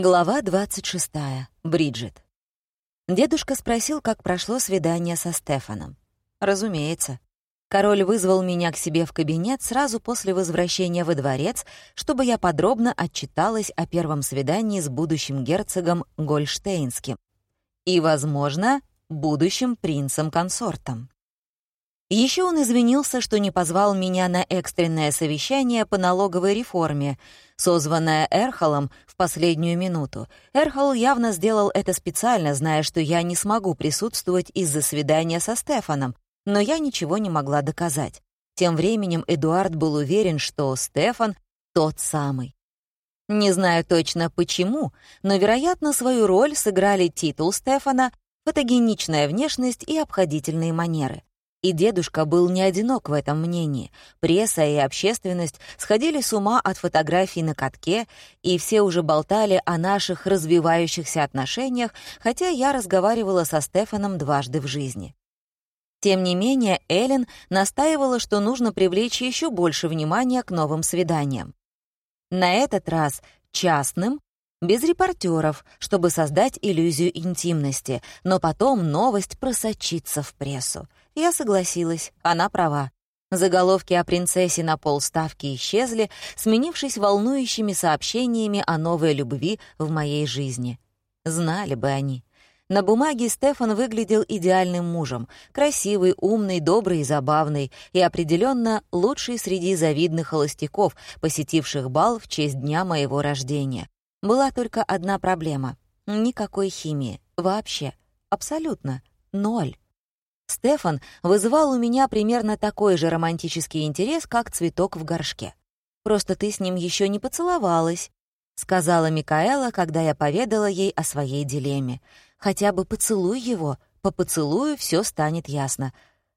Глава 26. Бриджит. Дедушка спросил, как прошло свидание со Стефаном. Разумеется. Король вызвал меня к себе в кабинет сразу после возвращения во дворец, чтобы я подробно отчиталась о первом свидании с будущим герцогом Гольштейнским и, возможно, будущим принцем-консортом. Еще он извинился, что не позвал меня на экстренное совещание по налоговой реформе, созванное Эрхолом в последнюю минуту. Эрхол явно сделал это специально, зная, что я не смогу присутствовать из-за свидания со Стефаном, но я ничего не могла доказать. Тем временем Эдуард был уверен, что Стефан тот самый. Не знаю точно почему, но, вероятно, свою роль сыграли титул Стефана, фотогеничная внешность и обходительные манеры. И дедушка был не одинок в этом мнении. Пресса и общественность сходили с ума от фотографий на катке, и все уже болтали о наших развивающихся отношениях, хотя я разговаривала со Стефаном дважды в жизни. Тем не менее, Эллен настаивала, что нужно привлечь еще больше внимания к новым свиданиям. На этот раз частным, без репортеров, чтобы создать иллюзию интимности, но потом новость просочится в прессу. Я согласилась, она права. Заголовки о принцессе на полставки исчезли, сменившись волнующими сообщениями о новой любви в моей жизни. Знали бы они. На бумаге Стефан выглядел идеальным мужем, красивый, умный, добрый и забавный, и определенно лучший среди завидных холостяков, посетивших бал в честь дня моего рождения. Была только одна проблема — никакой химии. Вообще. Абсолютно. Ноль. Стефан вызывал у меня примерно такой же романтический интерес, как цветок в горшке. «Просто ты с ним еще не поцеловалась», — сказала Микаэла, когда я поведала ей о своей дилемме. «Хотя бы поцелуй его, по поцелую все станет ясно».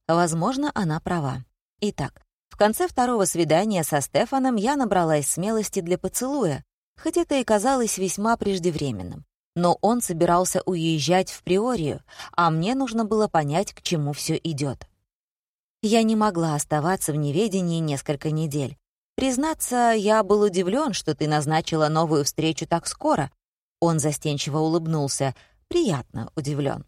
Возможно, она права. Итак, в конце второго свидания со Стефаном я набралась смелости для поцелуя, хоть это и казалось весьма преждевременным но он собирался уезжать в Приорию, а мне нужно было понять, к чему все идет. Я не могла оставаться в неведении несколько недель. Признаться, я был удивлен, что ты назначила новую встречу так скоро. Он застенчиво улыбнулся, приятно удивлен.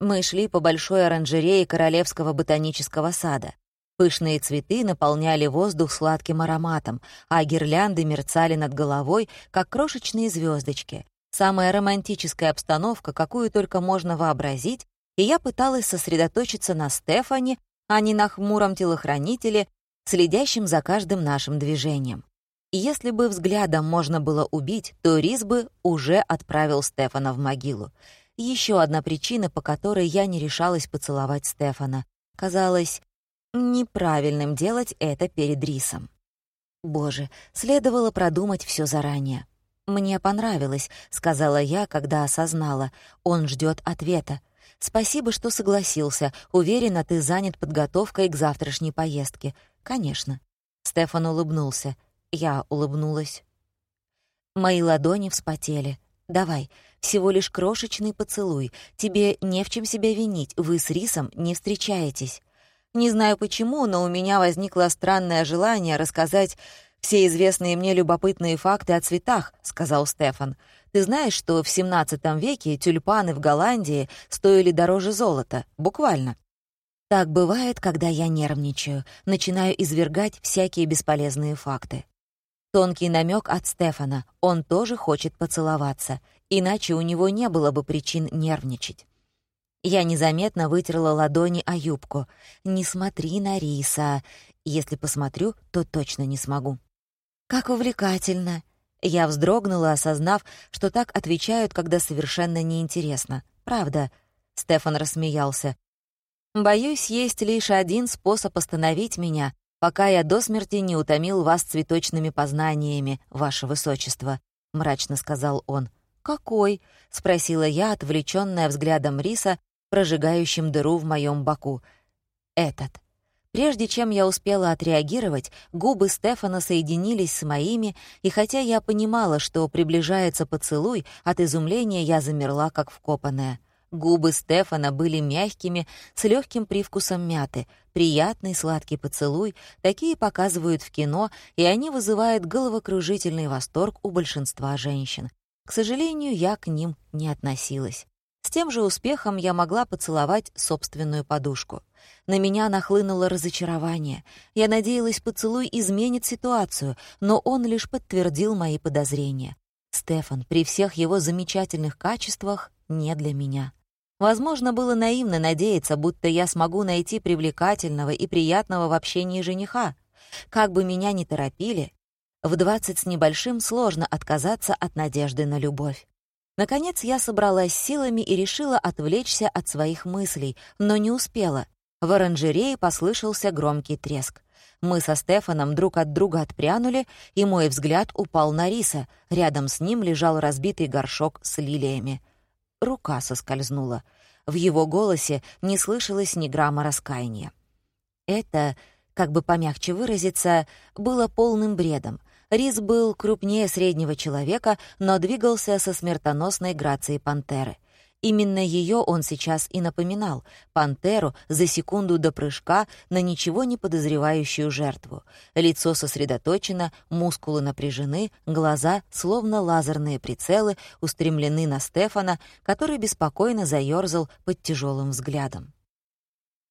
Мы шли по большой оранжерее Королевского ботанического сада. Пышные цветы наполняли воздух сладким ароматом, а гирлянды мерцали над головой, как крошечные звездочки. Самая романтическая обстановка, какую только можно вообразить, и я пыталась сосредоточиться на Стефане, а не на хмуром телохранителе, следящем за каждым нашим движением. И если бы взглядом можно было убить, то Рис бы уже отправил Стефана в могилу. Еще одна причина, по которой я не решалась поцеловать Стефана. Казалось неправильным делать это перед Рисом. Боже, следовало продумать все заранее. «Мне понравилось», — сказала я, когда осознала. «Он ждет ответа. Спасибо, что согласился. Уверена, ты занят подготовкой к завтрашней поездке». «Конечно». Стефан улыбнулся. Я улыбнулась. Мои ладони вспотели. «Давай, всего лишь крошечный поцелуй. Тебе не в чем себя винить, вы с Рисом не встречаетесь». Не знаю почему, но у меня возникло странное желание рассказать «Все известные мне любопытные факты о цветах», — сказал Стефан. «Ты знаешь, что в XVII веке тюльпаны в Голландии стоили дороже золота? Буквально». Так бывает, когда я нервничаю, начинаю извергать всякие бесполезные факты. Тонкий намек от Стефана. Он тоже хочет поцеловаться, иначе у него не было бы причин нервничать. Я незаметно вытерла ладони о юбку. «Не смотри на Риса. Если посмотрю, то точно не смогу». «Как увлекательно!» Я вздрогнула, осознав, что так отвечают, когда совершенно неинтересно. «Правда?» — Стефан рассмеялся. «Боюсь, есть лишь один способ остановить меня, пока я до смерти не утомил вас цветочными познаниями, ваше высочество», — мрачно сказал он. «Какой?» — спросила я, отвлечённая взглядом риса, прожигающим дыру в моем боку. «Этот». Прежде чем я успела отреагировать, губы Стефана соединились с моими, и хотя я понимала, что приближается поцелуй, от изумления я замерла, как вкопанная. Губы Стефана были мягкими, с легким привкусом мяты. Приятный сладкий поцелуй, такие показывают в кино, и они вызывают головокружительный восторг у большинства женщин. К сожалению, я к ним не относилась. С тем же успехом я могла поцеловать собственную подушку. На меня нахлынуло разочарование. Я надеялась, поцелуй изменит ситуацию, но он лишь подтвердил мои подозрения. Стефан при всех его замечательных качествах не для меня. Возможно, было наивно надеяться, будто я смогу найти привлекательного и приятного в общении жениха. Как бы меня ни торопили, в двадцать с небольшим сложно отказаться от надежды на любовь. Наконец я собралась силами и решила отвлечься от своих мыслей, но не успела. В оранжерее послышался громкий треск. Мы со Стефаном друг от друга отпрянули, и мой взгляд упал на риса. Рядом с ним лежал разбитый горшок с лилиями. Рука соскользнула. В его голосе не слышалось ни грамма раскаяния. Это, как бы помягче выразиться, было полным бредом — Рис был крупнее среднего человека, но двигался со смертоносной грацией пантеры. Именно ее он сейчас и напоминал — пантеру за секунду до прыжка на ничего не подозревающую жертву. Лицо сосредоточено, мускулы напряжены, глаза, словно лазерные прицелы, устремлены на Стефана, который беспокойно заёрзал под тяжелым взглядом.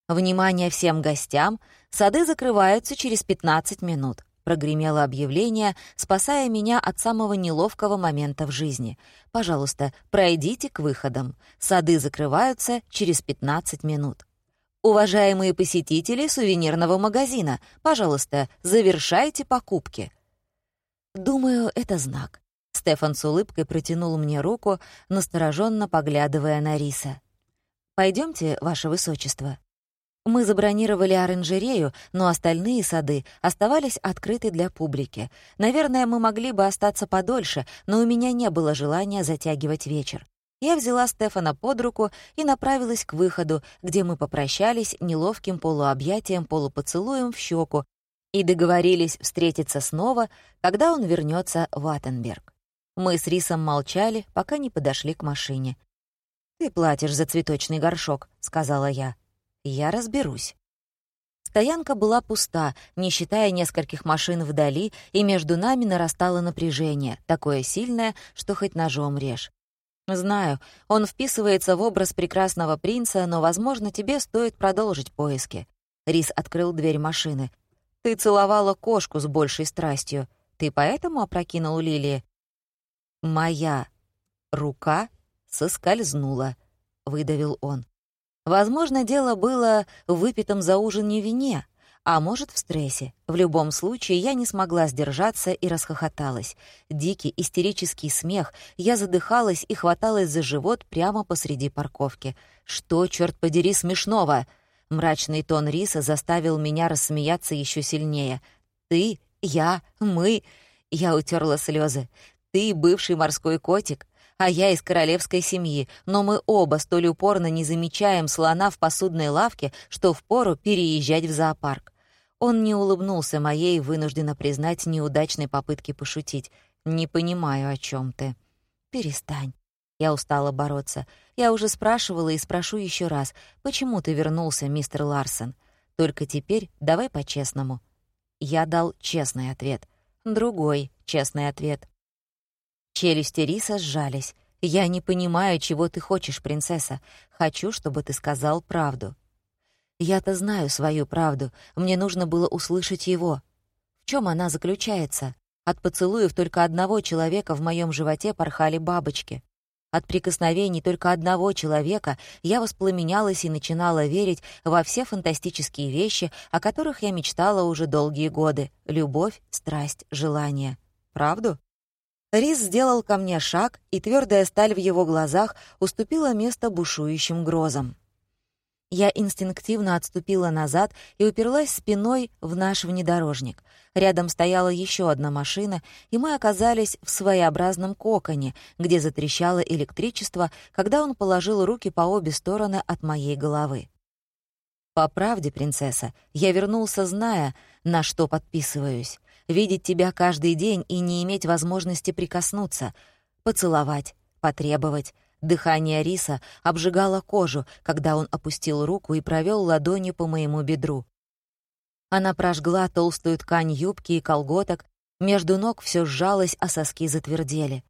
«Внимание всем гостям! Сады закрываются через 15 минут. Прогремело объявление, спасая меня от самого неловкого момента в жизни. «Пожалуйста, пройдите к выходам. Сады закрываются через 15 минут». «Уважаемые посетители сувенирного магазина, пожалуйста, завершайте покупки». Думаю, это знак. Стефан с улыбкой протянул мне руку, настороженно поглядывая на Риса. Пойдемте, ваше высочество». Мы забронировали оранжерею, но остальные сады оставались открыты для публики. Наверное, мы могли бы остаться подольше, но у меня не было желания затягивать вечер. Я взяла Стефана под руку и направилась к выходу, где мы попрощались неловким полуобъятием-полупоцелуем в щеку и договорились встретиться снова, когда он вернется в Аттенберг. Мы с Рисом молчали, пока не подошли к машине. «Ты платишь за цветочный горшок», — сказала я. Я разберусь. Стоянка была пуста, не считая нескольких машин вдали, и между нами нарастало напряжение, такое сильное, что хоть ножом режь. Знаю, он вписывается в образ прекрасного принца, но, возможно, тебе стоит продолжить поиски. Рис открыл дверь машины. Ты целовала кошку с большей страстью. Ты поэтому опрокинул лилии? Моя рука соскользнула, выдавил он. Возможно, дело было в выпитом за ужине вине, а может, в стрессе. В любом случае, я не смогла сдержаться и расхохоталась. Дикий истерический смех, я задыхалась и хваталась за живот прямо посреди парковки. «Что, черт подери, смешного?» Мрачный тон Риса заставил меня рассмеяться еще сильнее. «Ты, я, мы...» Я утерла слезы. «Ты бывший морской котик, а я из королевской семьи, но мы оба столь упорно не замечаем слона в посудной лавке, что впору переезжать в зоопарк. Он не улыбнулся моей, вынужденно признать, неудачной попытке пошутить. «Не понимаю, о чем ты». «Перестань». Я устала бороться. Я уже спрашивала и спрошу еще раз, почему ты вернулся, мистер Ларсон? Только теперь давай по-честному. Я дал честный ответ. Другой честный ответ. Челюсти Риса сжались. «Я не понимаю, чего ты хочешь, принцесса. Хочу, чтобы ты сказал правду». «Я-то знаю свою правду. Мне нужно было услышать его. В чем она заключается? От поцелуев только одного человека в моем животе порхали бабочки. От прикосновений только одного человека я воспламенялась и начинала верить во все фантастические вещи, о которых я мечтала уже долгие годы — любовь, страсть, желание. Правду? Рис сделал ко мне шаг, и твердая сталь в его глазах уступила место бушующим грозам. Я инстинктивно отступила назад и уперлась спиной в наш внедорожник. Рядом стояла еще одна машина, и мы оказались в своеобразном коконе, где затрещало электричество, когда он положил руки по обе стороны от моей головы. «По правде, принцесса, я вернулся, зная, на что подписываюсь видеть тебя каждый день и не иметь возможности прикоснуться, поцеловать, потребовать. Дыхание риса обжигало кожу, когда он опустил руку и провел ладонью по моему бедру. Она прожгла толстую ткань юбки и колготок, между ног все сжалось, а соски затвердели.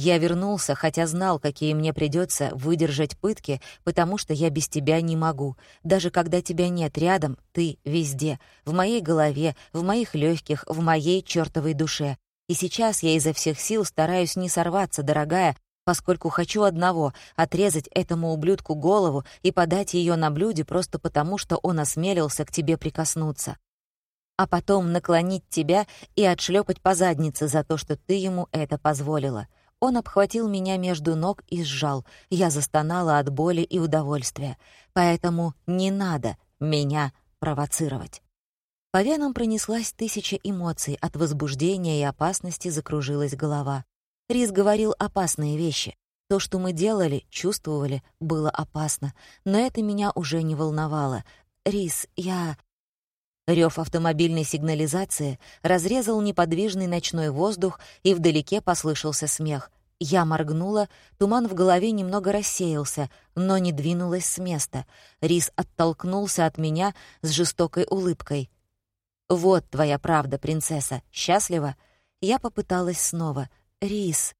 Я вернулся, хотя знал, какие мне придется выдержать пытки, потому что я без тебя не могу. Даже когда тебя нет рядом, ты везде. В моей голове, в моих легких, в моей чертовой душе. И сейчас я изо всех сил стараюсь не сорваться, дорогая, поскольку хочу одного — отрезать этому ублюдку голову и подать ее на блюде просто потому, что он осмелился к тебе прикоснуться. А потом наклонить тебя и отшлепать по заднице за то, что ты ему это позволила. Он обхватил меня между ног и сжал. Я застонала от боли и удовольствия. Поэтому не надо меня провоцировать. По венам пронеслась тысяча эмоций, от возбуждения и опасности закружилась голова. Рис говорил опасные вещи. То, что мы делали, чувствовали, было опасно. Но это меня уже не волновало. «Рис, я...» Рёв автомобильной сигнализации разрезал неподвижный ночной воздух, и вдалеке послышался смех. Я моргнула, туман в голове немного рассеялся, но не двинулась с места. Рис оттолкнулся от меня с жестокой улыбкой. «Вот твоя правда, принцесса. Счастлива?» Я попыталась снова. «Рис».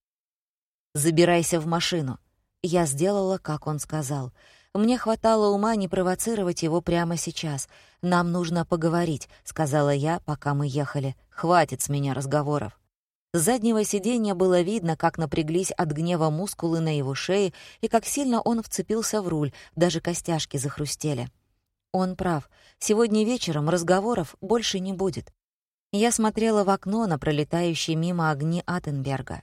«Забирайся в машину». Я сделала, как он сказал. Мне хватало ума не провоцировать его прямо сейчас. «Нам нужно поговорить», — сказала я, пока мы ехали. «Хватит с меня разговоров». С заднего сиденья было видно, как напряглись от гнева мускулы на его шее и как сильно он вцепился в руль, даже костяшки захрустели. Он прав. Сегодня вечером разговоров больше не будет. Я смотрела в окно на пролетающие мимо огни Аттенберга.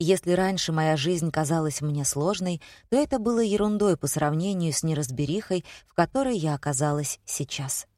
Если раньше моя жизнь казалась мне сложной, то это было ерундой по сравнению с неразберихой, в которой я оказалась сейчас.